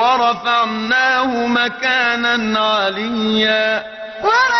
ورفعناه مكانا عليا. ورفعناه مكانا